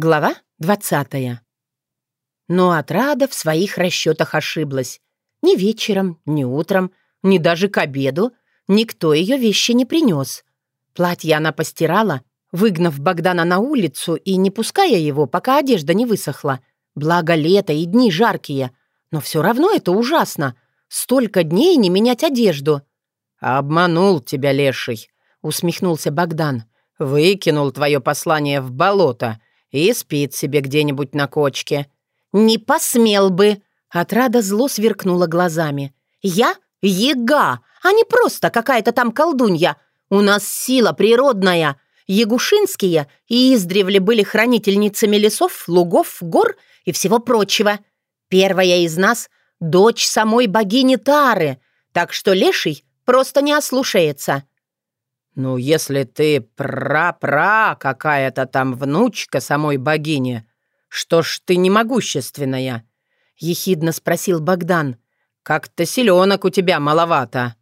Глава 20. Но отрада в своих расчетах ошиблась. Ни вечером, ни утром, ни даже к обеду никто ее вещи не принес. Платье она постирала, выгнав Богдана на улицу и не пуская его, пока одежда не высохла. Благо лето и дни жаркие. Но все равно это ужасно. Столько дней не менять одежду. «Обманул тебя, леший», — усмехнулся Богдан. «Выкинул твое послание в болото» и спит себе где-нибудь на кочке». «Не посмел бы!» Отрада зло сверкнула глазами. «Я Ега, а не просто какая-то там колдунья. У нас сила природная. Ягушинские и издревле были хранительницами лесов, лугов, гор и всего прочего. Первая из нас — дочь самой богини Тары, так что леший просто не ослушается. «Ну, если ты пра-пра какая-то там внучка самой богини, что ж ты не могущественная?» — ехидно спросил Богдан. «Как-то селенок у тебя маловато».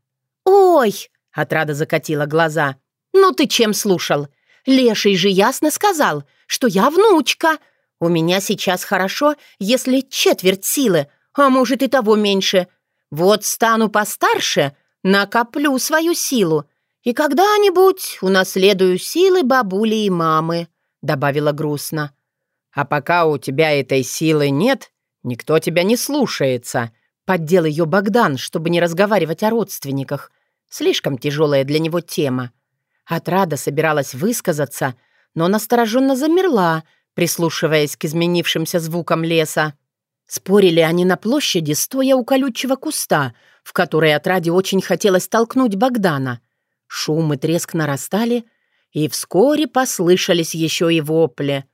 «Ой!» — отрада закатила глаза. «Ну ты чем слушал? Леший же ясно сказал, что я внучка. У меня сейчас хорошо, если четверть силы, а может и того меньше. Вот стану постарше, накоплю свою силу» «И когда-нибудь унаследую силы бабули и мамы», — добавила грустно. «А пока у тебя этой силы нет, никто тебя не слушается», — поддел ее Богдан, чтобы не разговаривать о родственниках. Слишком тяжелая для него тема. Отрада собиралась высказаться, но настороженно замерла, прислушиваясь к изменившимся звукам леса. Спорили они на площади, стоя у колючего куста, в который отраде очень хотелось толкнуть Богдана — Шум и треск нарастали, и вскоре послышались еще и вопли.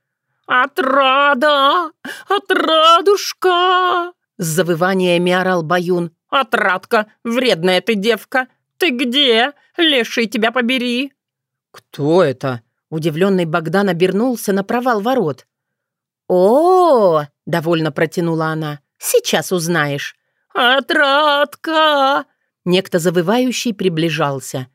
«Отрада! Отрадушка!» С завываниями орал Баюн. «Отрадка, вредная ты девка! Ты где? Леший тебя побери!» «Кто это?» Удивленный Богдан обернулся на провал ворот. «О, -о, довольно протянула она, — сейчас узнаешь». «Отрадка!» Некто завывающий приближался.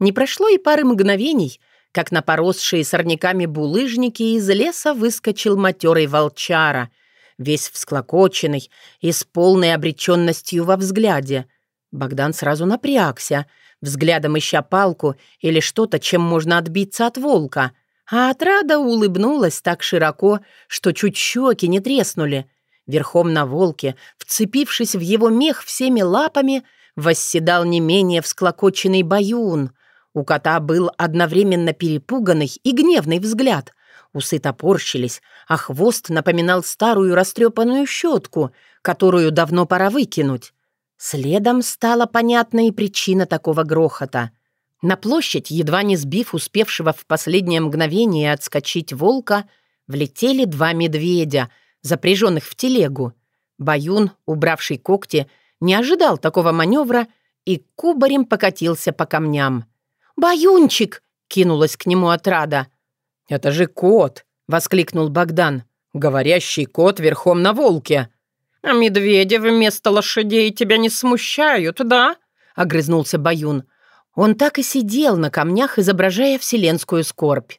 Не прошло и пары мгновений, как на поросшие сорняками булыжники из леса выскочил матерый волчара, весь всклокоченный и с полной обреченностью во взгляде. Богдан сразу напрягся, взглядом ища палку или что-то, чем можно отбиться от волка. А отрада улыбнулась так широко, что чуть щеки не треснули. Верхом на волке, вцепившись в его мех всеми лапами, восседал не менее всклокоченный баюн — у кота был одновременно перепуганный и гневный взгляд. Усы топорщились, а хвост напоминал старую растрепанную щетку, которую давно пора выкинуть. Следом стала понятна и причина такого грохота. На площадь, едва не сбив успевшего в последнее мгновение отскочить волка, влетели два медведя, запряженных в телегу. Баюн, убравший когти, не ожидал такого маневра и кубарем покатился по камням. «Баюнчик!» — кинулась к нему отрада. «Это же кот!» — воскликнул Богдан. «Говорящий кот верхом на волке!» «А медведи вместо лошадей тебя не смущают, да?» — огрызнулся Баюн. Он так и сидел на камнях, изображая вселенскую скорбь.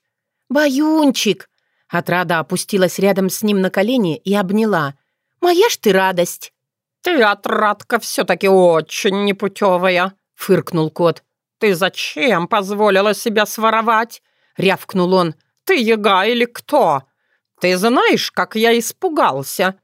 «Баюнчик!» Отрада опустилась рядом с ним на колени и обняла. «Моя ж ты радость!» «Ты, отрадка, все-таки очень непутевая!» — фыркнул кот. «Ты зачем позволила себя своровать?» — рявкнул он. «Ты яга или кто? Ты знаешь, как я испугался?»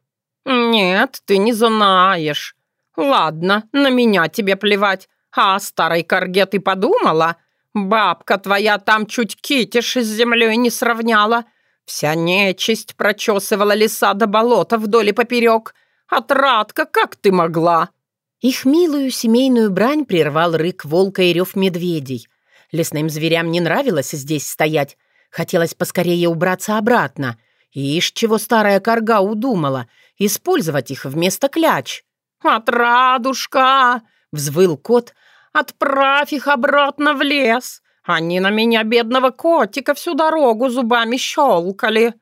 «Нет, ты не знаешь. Ладно, на меня тебе плевать. А о старой корге ты подумала? Бабка твоя там чуть китиш с землей не сравняла. Вся нечисть прочесывала леса до болота вдоль и поперек. Отрадка, как ты могла?» Их милую семейную брань прервал рык волка и рев медведей. Лесным зверям не нравилось здесь стоять. Хотелось поскорее убраться обратно. Ишь, чего старая корга удумала. Использовать их вместо кляч. «Отрадушка!» — взвыл кот. «Отправь их обратно в лес. Они на меня, бедного котика, всю дорогу зубами щелкали».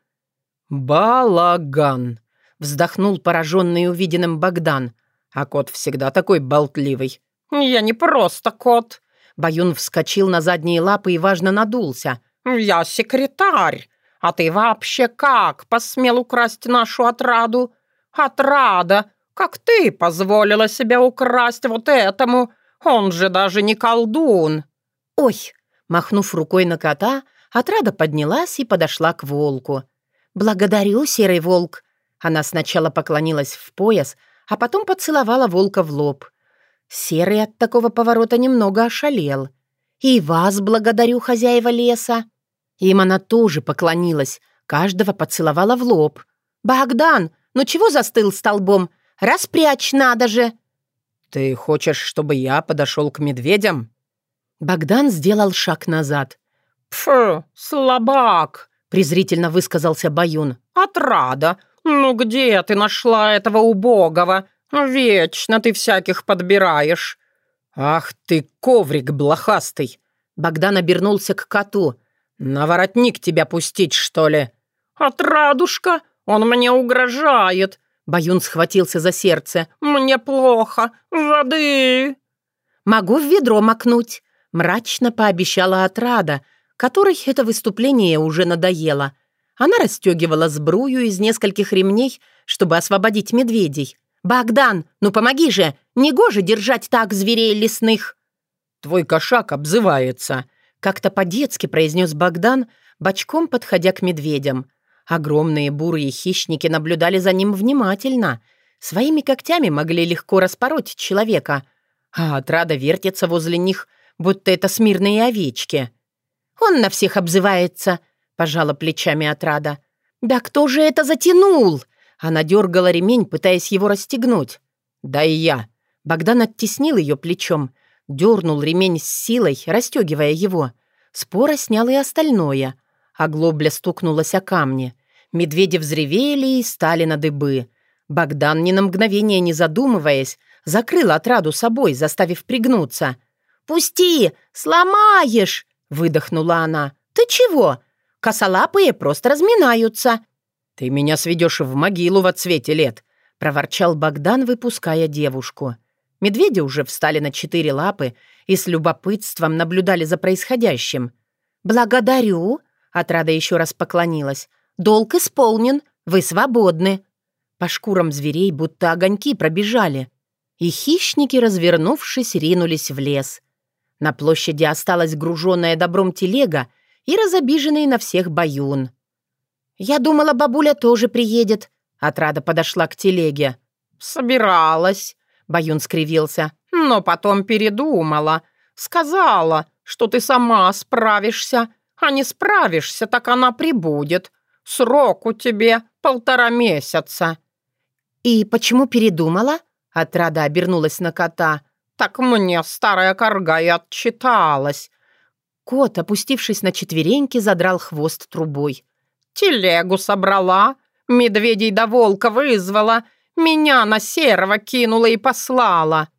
«Балаган!» — вздохнул пораженный увиденным Богдан. А кот всегда такой болтливый». «Я не просто кот». Баюн вскочил на задние лапы и важно надулся. «Я секретарь. А ты вообще как посмел украсть нашу отраду? Отрада! Как ты позволила себя украсть вот этому? Он же даже не колдун!» «Ой!» Махнув рукой на кота, отрада поднялась и подошла к волку. «Благодарю, серый волк!» Она сначала поклонилась в пояс, а потом поцеловала волка в лоб. Серый от такого поворота немного ошалел. «И вас благодарю, хозяева леса!» Им она тоже поклонилась, каждого поцеловала в лоб. «Богдан, ну чего застыл столбом? Распрячь надо же!» «Ты хочешь, чтобы я подошел к медведям?» Богдан сделал шаг назад. «Пф, слабак!» — презрительно высказался Баюн. «Отрада! Ну где ты нашла этого убогого? Вечно ты всяких подбираешь!» «Ах ты, коврик блохастый!» Богдан обернулся к коту. «На воротник тебя пустить, что ли?» «Отрадушка, он мне угрожает!» Баюн схватился за сердце. «Мне плохо! Воды!» «Могу в ведро макнуть!» Мрачно пообещала отрада, которой это выступление уже надоело. Она расстегивала сбрую из нескольких ремней, чтобы освободить медведей. «Богдан, ну помоги же! Негоже держать так зверей лесных!» «Твой кошак обзывается!» Как-то по-детски произнес Богдан, бочком подходя к медведям. Огромные бурые хищники наблюдали за ним внимательно. Своими когтями могли легко распороть человека. А отрада вертится возле них, будто это смирные овечки. «Он на всех обзывается», — пожала плечами отрада. «Да кто же это затянул?» Она дергала ремень, пытаясь его расстегнуть. «Да и я». Богдан оттеснил ее плечом, дернул ремень с силой, расстегивая его. Спора снял и остальное. А глобля стукнулась о камни. Медведи взревели и стали на дыбы. Богдан, ни на мгновение не задумываясь, закрыл отраду собой, заставив пригнуться. «Пусти! Сломаешь!» — выдохнула она. «Ты чего? Косолапые просто разминаются!» «Ты меня сведешь в могилу во цвете лет!» — проворчал Богдан, выпуская девушку. Медведи уже встали на четыре лапы и с любопытством наблюдали за происходящим. «Благодарю!» — отрада еще раз поклонилась. «Долг исполнен, вы свободны». По шкурам зверей будто огоньки пробежали. И хищники, развернувшись, ринулись в лес. На площади осталась груженная добром телега и разобиженный на всех баюн. «Я думала, бабуля тоже приедет», — отрада подошла к телеге. «Собиралась», — Баюн скривился, «но потом передумала. Сказала, что ты сама справишься, а не справишься, так она прибудет. Срок у тебе полтора месяца». «И почему передумала?» Отрада обернулась на кота. «Так мне старая корга и отчиталась». Кот, опустившись на четвереньки, задрал хвост трубой. «Телегу собрала, медведей до волка вызвала, меня на серого кинула и послала».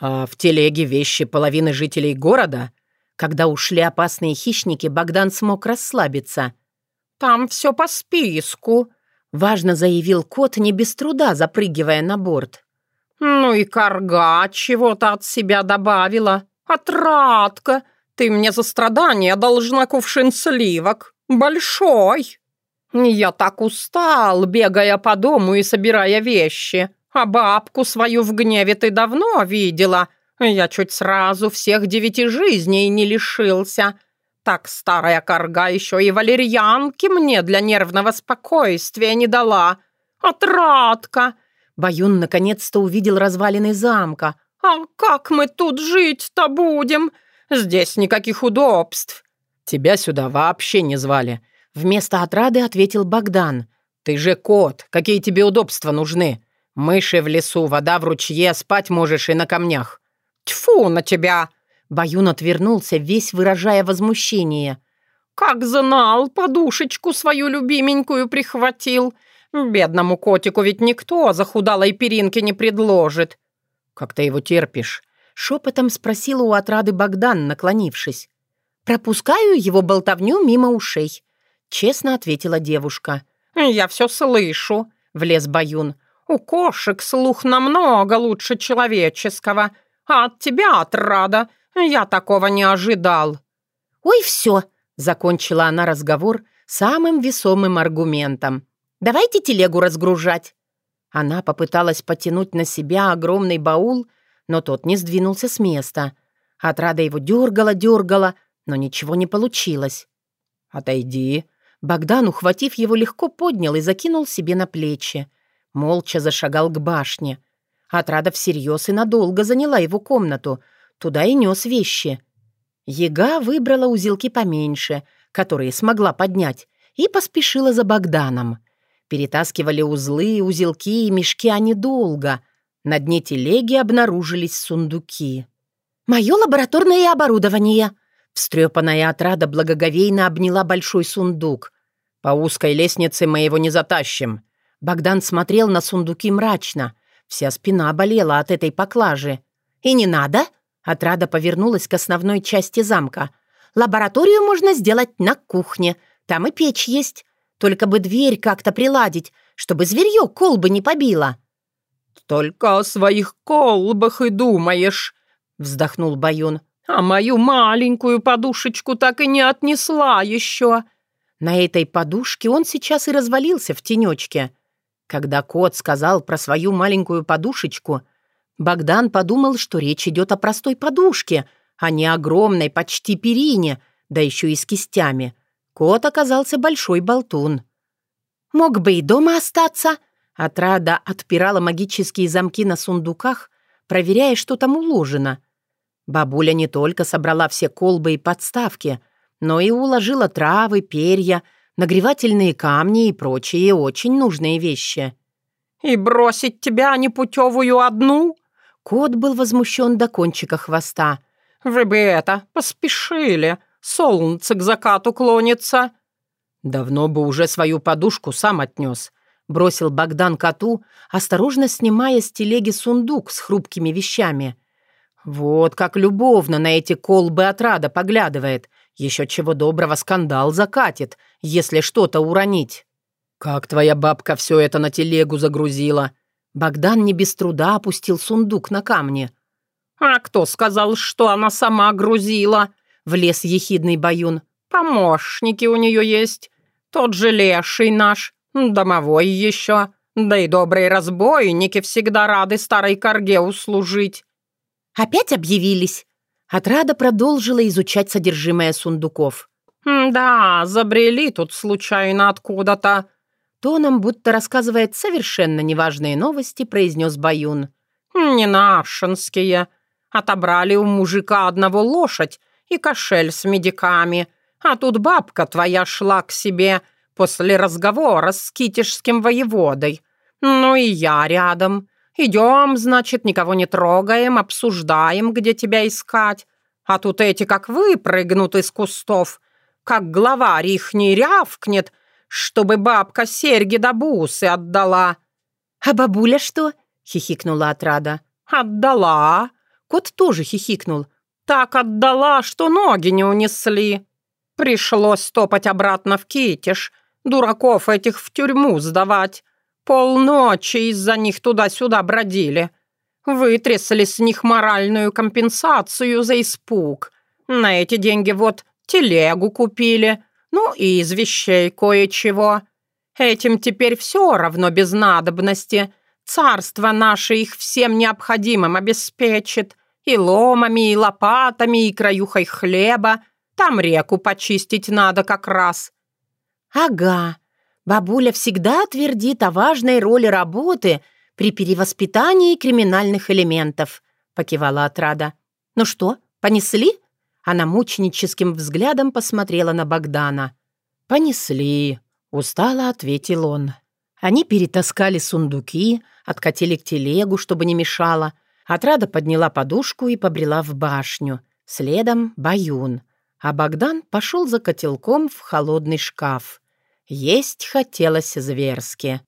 «А в телеге вещи половины жителей города?» Когда ушли опасные хищники, Богдан смог расслабиться – «Там все по списку», — важно заявил кот, не без труда запрыгивая на борт. «Ну и корга чего-то от себя добавила. Отрадка, ты мне за страдания должна кувшин сливок. Большой. Я так устал, бегая по дому и собирая вещи. А бабку свою в гневе ты давно видела. Я чуть сразу всех девяти жизней не лишился. Так старая корга еще и валерьянки мне для нервного спокойствия не дала. Отрадка!» Баюн наконец-то увидел развалины замка. «А как мы тут жить-то будем? Здесь никаких удобств». «Тебя сюда вообще не звали», — вместо отрады ответил Богдан. «Ты же кот, какие тебе удобства нужны? Мыши в лесу, вода в ручье, спать можешь и на камнях». «Тьфу на тебя!» Баюн отвернулся, весь выражая возмущение. «Как знал, подушечку свою любименькую прихватил. Бедному котику ведь никто захудалой перинки не предложит». «Как ты его терпишь?» — шепотом спросила у отрады Богдан, наклонившись. «Пропускаю его болтовню мимо ушей», — честно ответила девушка. «Я все слышу», — влез Баюн. «У кошек слух намного лучше человеческого, а от тебя отрада я такого не ожидал». «Ой, все!» — закончила она разговор, самым весомым аргументом. «Давайте телегу разгружать». Она попыталась потянуть на себя огромный баул, но тот не сдвинулся с места. Отрада его дергала-дергала, но ничего не получилось. «Отойди». Богдан, ухватив его, легко поднял и закинул себе на плечи. Молча зашагал к башне. Отрада всерьез и надолго заняла его комнату. Туда и нес вещи. Ега выбрала узелки поменьше, которые смогла поднять, и поспешила за Богданом. Перетаскивали узлы, узелки и мешки они долго. На дне телеги обнаружились сундуки. «Мое лабораторное оборудование!» Встрепанная отрада благоговейно обняла большой сундук. «По узкой лестнице мы его не затащим». Богдан смотрел на сундуки мрачно. Вся спина болела от этой поклажи. «И не надо!» Отрада повернулась к основной части замка. «Лабораторию можно сделать на кухне. Там и печь есть. Только бы дверь как-то приладить, чтобы зверье колбы не побило». «Только о своих колбах и думаешь», — вздохнул Баюн. «А мою маленькую подушечку так и не отнесла еще». На этой подушке он сейчас и развалился в тенечке. Когда кот сказал про свою маленькую подушечку, Богдан подумал, что речь идет о простой подушке, а не огромной почти перине, да еще и с кистями. Кот оказался большой болтун. «Мог бы и дома остаться», Отрада отпирала магические замки на сундуках, проверяя, что там уложено. Бабуля не только собрала все колбы и подставки, но и уложила травы, перья, нагревательные камни и прочие очень нужные вещи. «И бросить тебя непутевую одну?» Кот был возмущен до кончика хвоста. «Вы бы это, поспешили! Солнце к закату клонится!» «Давно бы уже свою подушку сам отнес», — бросил Богдан коту, осторожно снимая с телеги сундук с хрупкими вещами. Вот как любовно на эти колбы отрада поглядывает. Еще чего доброго скандал закатит, если что-то уронить. «Как твоя бабка все это на телегу загрузила?» Богдан не без труда опустил сундук на камни. «А кто сказал, что она сама грузила?» — влез ехидный баюн. «Помощники у нее есть. Тот же леший наш, домовой еще. Да и добрые разбойники всегда рады старой корге услужить. «Опять объявились?» Отрада продолжила изучать содержимое сундуков. «Да, забрели тут случайно откуда-то». Тоном, будто рассказывает совершенно неважные новости, произнес Баюн. «Не нашинские. Отобрали у мужика одного лошадь и кошель с медиками. А тут бабка твоя шла к себе после разговора с китежским воеводой. Ну и я рядом. Идем, значит, никого не трогаем, обсуждаем, где тебя искать. А тут эти как выпрыгнут из кустов, как главарь их не рявкнет, чтобы бабка серьги да бусы отдала». «А бабуля что?» — хихикнула отрада. «Отдала». Кот тоже хихикнул. «Так отдала, что ноги не унесли. Пришлось топать обратно в Китиш, дураков этих в тюрьму сдавать. Полночи из-за них туда-сюда бродили. Вытрясли с них моральную компенсацию за испуг. На эти деньги вот телегу купили, ну и из вещей кое-чего. Этим теперь все равно без надобности. Царство наше их всем необходимым обеспечит. И ломами, и лопатами, и краюхой хлеба. Там реку почистить надо как раз. «Ага», Бабуля всегда твердит о важной роли работы при перевоспитании криминальных элементов», — покивала отрада. «Ну что, понесли?» Она мученическим взглядом посмотрела на Богдана. «Понесли», — устало ответил он. Они перетаскали сундуки, откатили к телегу, чтобы не мешало. Отрада подняла подушку и побрела в башню. Следом — баюн. А Богдан пошел за котелком в холодный шкаф. Есть хотелось зверски.